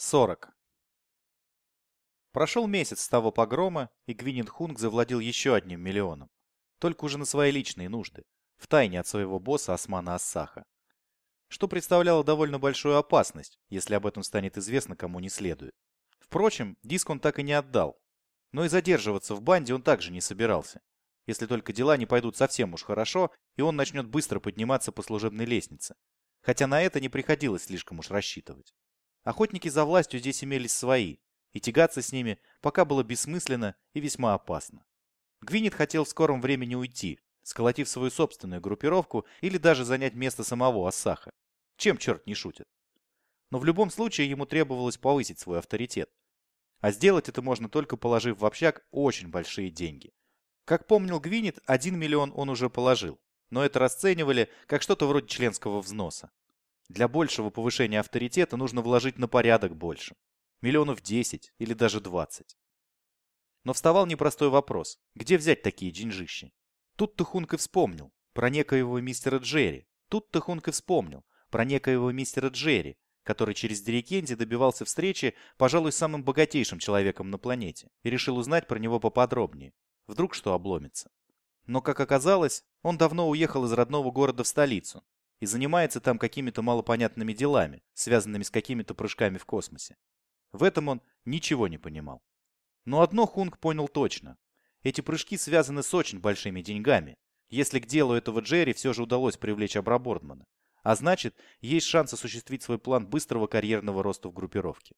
40. Прошел месяц с того погрома, и Гвинин Хунг завладел еще одним миллионом. Только уже на свои личные нужды, втайне от своего босса Османа Ассаха. Что представляло довольно большую опасность, если об этом станет известно кому не следует. Впрочем, диск он так и не отдал. Но и задерживаться в банде он также не собирался. Если только дела не пойдут совсем уж хорошо, и он начнет быстро подниматься по служебной лестнице. Хотя на это не приходилось слишком уж рассчитывать. Охотники за властью здесь имелись свои, и тягаться с ними пока было бессмысленно и весьма опасно. Гвинет хотел в скором времени уйти, сколотив свою собственную группировку или даже занять место самого Ассаха. Чем черт не шутит. Но в любом случае ему требовалось повысить свой авторитет. А сделать это можно только положив в общак очень большие деньги. Как помнил Гвинет, один миллион он уже положил, но это расценивали как что-то вроде членского взноса. Для большего повышения авторитета нужно вложить на порядок больше. Миллионов 10 или даже 20. Но вставал непростой вопрос. Где взять такие деньжищи? Тут-то и вспомнил про некоего мистера Джерри. Тут-то и вспомнил про некоего мистера Джерри, который через Дерикензи добивался встречи, пожалуй, самым богатейшим человеком на планете, и решил узнать про него поподробнее. Вдруг что обломится. Но, как оказалось, он давно уехал из родного города в столицу, и занимается там какими-то малопонятными делами, связанными с какими-то прыжками в космосе. В этом он ничего не понимал. Но одно Хунг понял точно. Эти прыжки связаны с очень большими деньгами, если к делу этого Джерри все же удалось привлечь Абрабордмана. А значит, есть шанс осуществить свой план быстрого карьерного роста в группировке.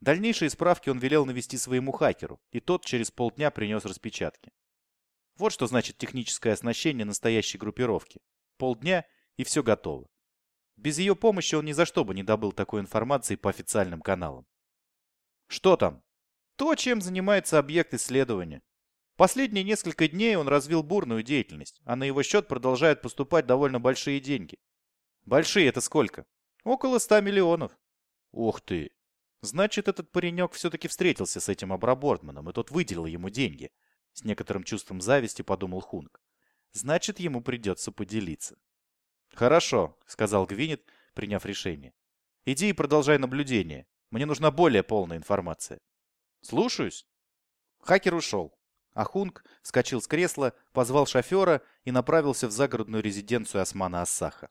Дальнейшие справки он велел навести своему хакеру, и тот через полдня принес распечатки. Вот что значит техническое оснащение настоящей группировки. Полдня и все готово. Без ее помощи он ни за что бы не добыл такой информации по официальным каналам. Что там? То, чем занимается объект исследования. Последние несколько дней он развил бурную деятельность, а на его счет продолжают поступать довольно большие деньги. Большие это сколько? Около 100 миллионов. Ух ты! Значит, этот паренек все-таки встретился с этим Абрабортманом, и тот выделил ему деньги. С некоторым чувством зависти подумал Хунг. Значит, ему придется поделиться. «Хорошо», — сказал Гвинет, приняв решение. «Иди и продолжай наблюдение. Мне нужна более полная информация». «Слушаюсь». Хакер ушел, а Хунг вскочил с кресла, позвал шофера и направился в загородную резиденцию Османа Ассаха.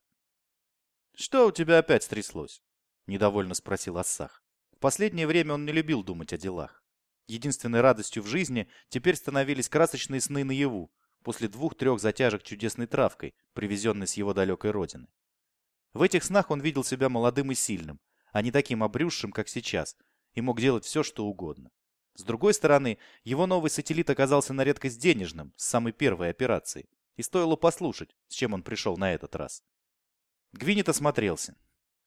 «Что у тебя опять стряслось?» — недовольно спросил Ассах. В последнее время он не любил думать о делах. Единственной радостью в жизни теперь становились красочные сны наяву, после двух-трех затяжек чудесной травкой, привезенной с его далекой родины. В этих снах он видел себя молодым и сильным, а не таким обрюзшим, как сейчас, и мог делать все, что угодно. С другой стороны, его новый сателлит оказался на редкость денежным с самой первой операции, и стоило послушать, с чем он пришел на этот раз. Гвинет осмотрелся.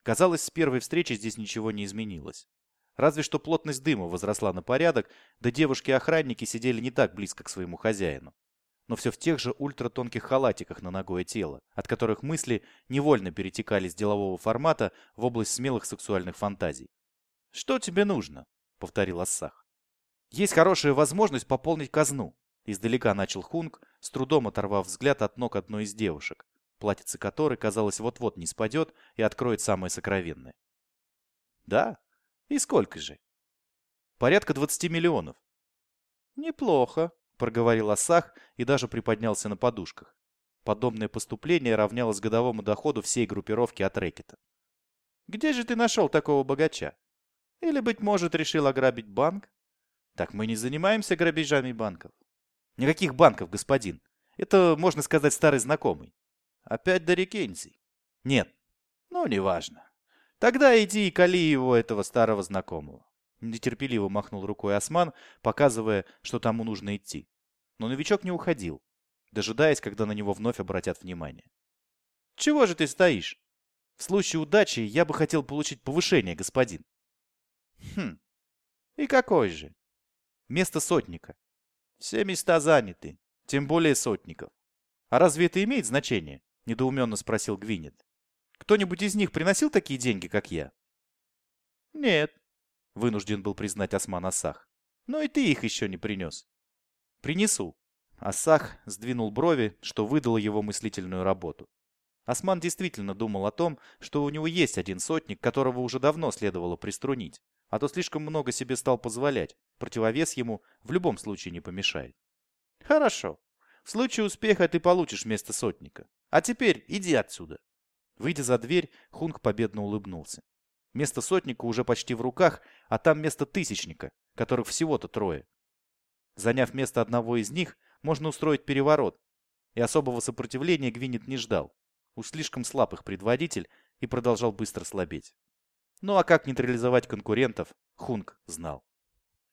Казалось, с первой встречи здесь ничего не изменилось. Разве что плотность дыма возросла на порядок, да девушки-охранники сидели не так близко к своему хозяину но все в тех же ультратонких халатиках на ногое тело, от которых мысли невольно перетекали с делового формата в область смелых сексуальных фантазий. «Что тебе нужно?» — повторил Ассах. «Есть хорошая возможность пополнить казну», — издалека начал Хунг, с трудом оторвав взгляд от ног одной из девушек, платьице которой, казалось, вот-вот не спадет и откроет самое сокровенное. «Да? И сколько же?» «Порядка 20 миллионов». «Неплохо», — проговорил Асах и даже приподнялся на подушках. Подобное поступление равнялось годовому доходу всей группировки от рэкета. «Где же ты нашел такого богача? Или, быть может, решил ограбить банк? Так мы не занимаемся грабежами банков». «Никаких банков, господин. Это, можно сказать, старый знакомый». «Опять Дарри Кензи?» «Нет». «Ну, неважно. Тогда иди и кали его, этого старого знакомого. Нетерпеливо махнул рукой Осман, показывая, что тому нужно идти. Но новичок не уходил, дожидаясь, когда на него вновь обратят внимание. «Чего же ты стоишь? В случае удачи я бы хотел получить повышение, господин». «Хм, и какой же?» «Место сотника». «Все места заняты, тем более сотников». «А разве это имеет значение?» — недоуменно спросил Гвинет. «Кто-нибудь из них приносил такие деньги, как я?» «Нет», — вынужден был признать Осман Асах. «Но и ты их еще не принес». «Принесу». Асах сдвинул брови, что выдало его мыслительную работу. Осман действительно думал о том, что у него есть один сотник, которого уже давно следовало приструнить, а то слишком много себе стал позволять. Противовес ему в любом случае не помешает. Хорошо. В случае успеха ты получишь место сотника. А теперь иди отсюда. Выйдя за дверь, Хунг победно улыбнулся. Место сотника уже почти в руках, а там место тысячника, которых всего-то трое. Заняв место одного из них, можно устроить переворот. И особого сопротивления Гвинет не ждал. Уж слишком слаб их предводитель и продолжал быстро слабеть. Ну а как нейтрализовать конкурентов, Хунг знал.